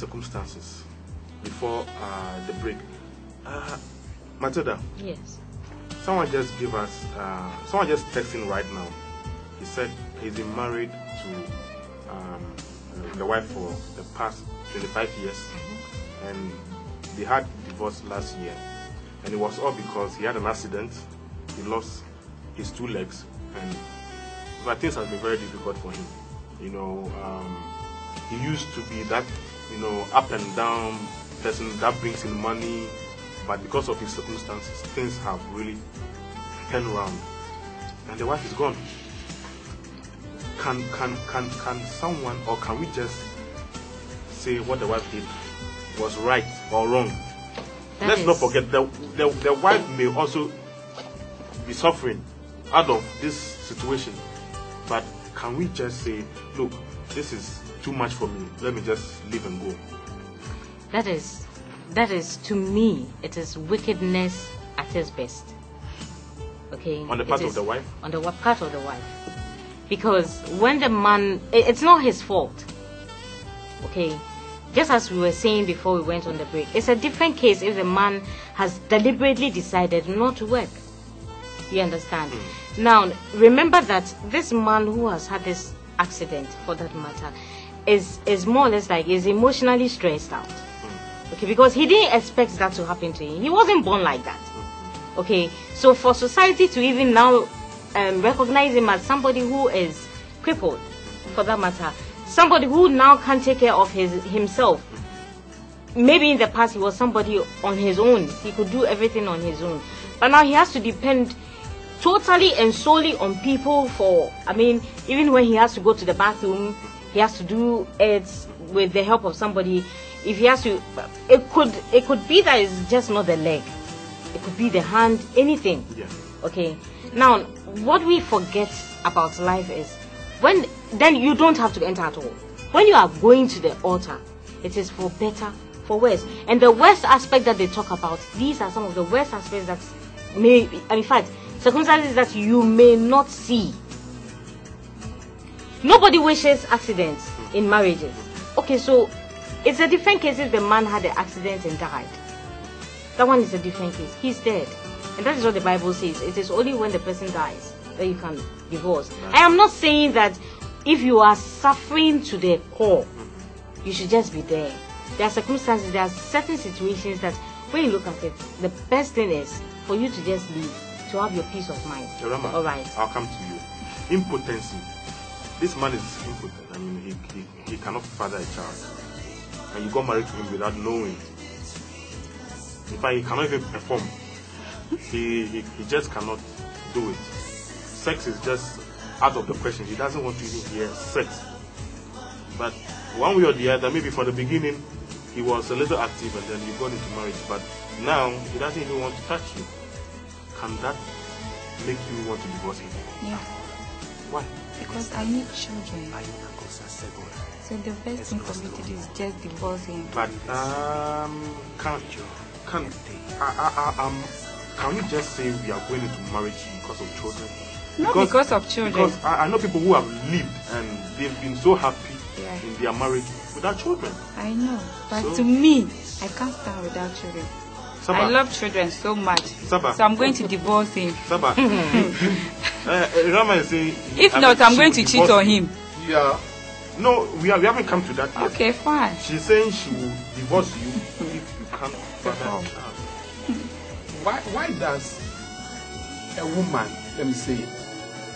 circumstances before uh, the break. Uh, Matilda, Yes. someone just gave us, uh, someone just texting right now. He said he's been married to um, the wife for the past 25 years, and they had divorced last year, and it was all because he had an accident. He lost his two legs, and but things have been very difficult for him. You know, um, he used to be that, you know, up and down person that brings in money, but because of his circumstances, things have really turned around, and the wife is gone. Can can can can someone or can we just say what the wife did was right or wrong? That Let's not forget the, the the wife may also be suffering out of this situation, but can we just say, look, this is too much for me. Let me just leave and go. That is, that is to me, it is wickedness at its best. Okay. On the part of the wife? On the part of the wife, because when the man, it's not his fault. Okay. Just as we were saying before we went on the break, it's a different case if the man has deliberately decided not to work. You understand? Hmm. Now, remember that this man who has had this accident, for that matter, is is more or less like is emotionally stressed out. Okay, because he didn't expect that to happen to him. He wasn't born like that. Okay, so for society to even now um, recognize him as somebody who is crippled, for that matter, somebody who now can't take care of his himself. Maybe in the past he was somebody on his own. He could do everything on his own, but now he has to depend totally and solely on people for. I mean, even when he has to go to the bathroom, he has to do it with the help of somebody. If he has to, it could it could be that it's just not the leg. It could be the hand, anything. Yeah. Okay. Now, what we forget about life is when then you don't have to enter at all. When you are going to the altar, it is for better, for worse. And the worst aspect that they talk about, these are some of the worst aspects that may, in fact, circumstances that you may not see. Nobody wishes accidents in marriages. Okay, so it's a different case if the man had an accident and died. That one is a different case. He's dead. And that is what the Bible says. It is only when the person dies that you can divorce. I am not saying that if you are suffering to the core, you should just be there. There are circumstances, there are certain situations that when you look at it, the best thing is for you to just leave, to have your peace of mind. All right. I'll come to you. Impotency. This man is impotent. I mean, he, he, he cannot father a child. And you got married to him without knowing. In fact, he cannot even perform. He, he, he just cannot do it. Sex is just out of the question. He doesn't want to even hear sex. But one way or the other, maybe from the beginning, he was a little active and then you got into marriage. But now, he doesn't even want to touch you. Can that make you want to divorce him? Yeah, Why? because I need children. So the best thing for me to do is just divorce him. But um, can't you? can I, I, I, um, can you just say we are going into marriage because of children? Not because of children. Because I, I know people who have lived and they've been so happy Yeah. in their marriage without children. I know, but So- to me, I can't stand without children. Saba, I love children so much. Saba. So I'm going to divorce him. Saba, Rama is saying. If I not, mean, I'm going to cheat on him. Yeah. No, we, are, we haven't come to that yet. Okay, fine. She's saying she will divorce you if you can't father Oh. why why does a woman, let me say,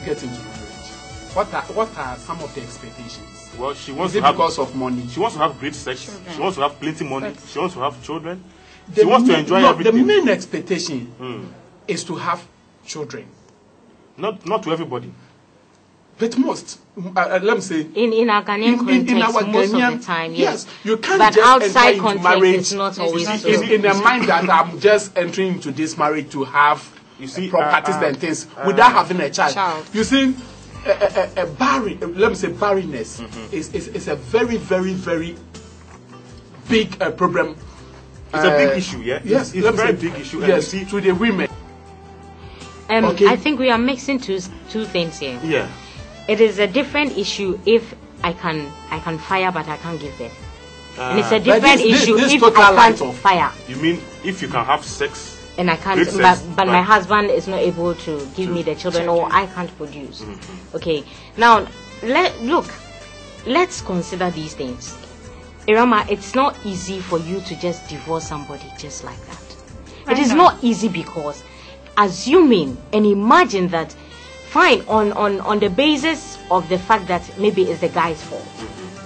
get into marriage? What are what are some of the expectations? Well, she wants Is to have because of money? She wants to have great sex. Children. She wants to have plenty money. But- she wants to have children. She wants to main- enjoy no, everything. The main expectation Mm. is to have children. Not not to everybody. But most, uh, uh, let me say, In in our Ghanaian In- in- in context, our most Ghanaian- of the time, yes, yes. you can't but just enter outside into context, marriage it's not always it's so. not in, in the mind that I'm just entering into this marriage to have You see, properties uh, uh, and things uh, without having a child. child. You see, a, a, a, a barren, let me say barrenness Mm-hmm. is, is, is a very, very, very big uh, problem. It's a big issue, yeah. Yes, it's, it's a very say, big issue. And Yes, you see, to the women. Um, Okay. I think we are mixing two two things here. yeah, It is a different issue if I can I can fire but I can't give birth. and it's a Uh, different this- this- issue this if total I can't off. fire You mean if you can have sex? and I can't, With but, sex, but my husband is not able to give me the children or I can't produce. Mm-hmm. Okay, now let look, let's consider these things. Irama, it's not easy for you to just divorce somebody just like that. It I is not easy because assuming and imagine that fine on, on, on the basis of the fact that maybe it's the guy's fault.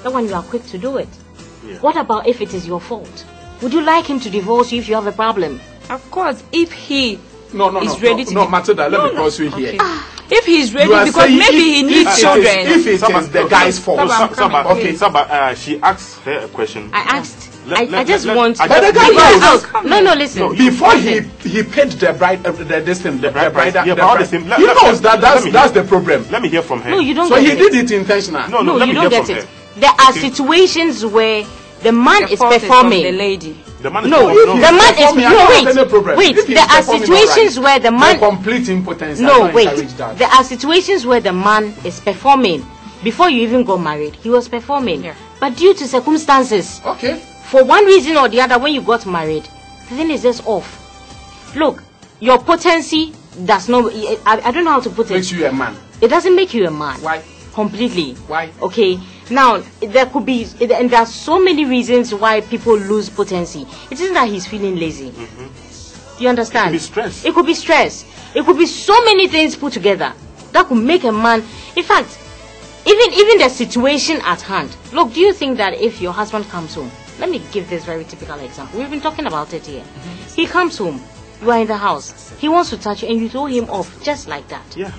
That one you are quick to do it. Mm-hmm. Yeah. What about if it is your fault? Would you like him to divorce you if you have a problem? Of course, if he No, no, is no, ready no, to no, be- Matilda, let No, me no, pause you here. okay. if he's ready You are because saying maybe if- he if needs it is- children. If it Saba, the guy's fault. Saba, Saba, okay, Saba, uh, she asked her a question. I asked. Let- I, let- I just let- want. I But the guy Yes, knows. ask- no, no, listen. No, Before he he paid the bride uh, the this thing the, bride the bride price. Yeah, the all bride- the same, let- he let- knows let- that that's let that's the problem. Let me hear from her. No, you don't So get he it. did it intentional. No, No, let you me don't hear get from it. her. There are Okay. situations where the man The is fault is performing. the lady. The man is No, no, the man is performing, no wait, have any problem. wait. If There are situations alright, where the the man complete impotence. No wait. There are situations where the man is performing before you even got married. He was performing, Yeah. but due to circumstances, Okay. For one reason or the other, when you got married, the thing is just off. Look, your potency does not. I, I don't know how to put it. Makes you a man. It doesn't make you a man. Why? Completely. Why? Okay. Now there could be, and there are so many reasons why people lose potency. It isn't that he's feeling lazy. Mm-hmm. do You understand? It could be stress. It could be stress. It could be so many things put together that could make a man. In fact, even even the situation at hand. Look, do you think that if your husband comes home, let me give this very typical example. We've been talking about it here. Mm-hmm. He comes home, you are in the house. He wants to touch you, and you throw him off just like that. Yeah,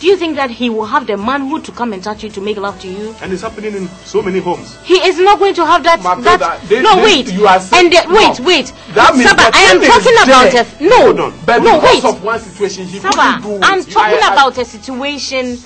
Do you think that he will have the manhood to come and touch you to make love to you? and it's happening in so many homes. He is not going to have that. That this- no, this- wait. you are saying- and the, wait, no. wait. That means Saba, I am talking about there. a no, Hold on. But no, because wait. of one situation, he Saba, do. I'm talking I- I- about a situation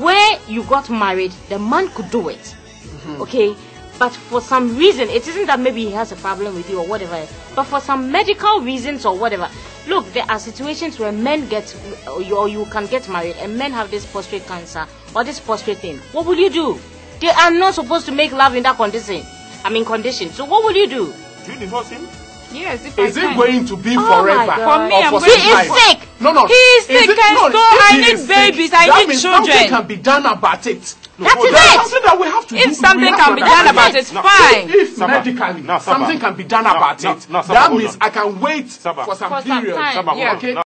where you got married. The man could do it, Mm-hmm. okay. But for some reason, it isn't that maybe he has a problem with you or whatever. But for some medical reasons or whatever, look, there are situations where men get, or you, or you can get married, and men have this prostate cancer or this prostate thing. What will you do? They are not supposed to make love in that condition. I mean, condition. So what will you do? Do you divorce him? Yes, if Is I it can. going to be Oh my forever? God. For me, I'm for going some He is time? sick. No, no. He is sick, it- I no, know, I need is sick, babies, I that need means children. Something can be done about it. No, That hold is on. it. Something that we have to do. If something can be done about it, No. fine. If medically something can be done about it, that means. I can wait for some For some period.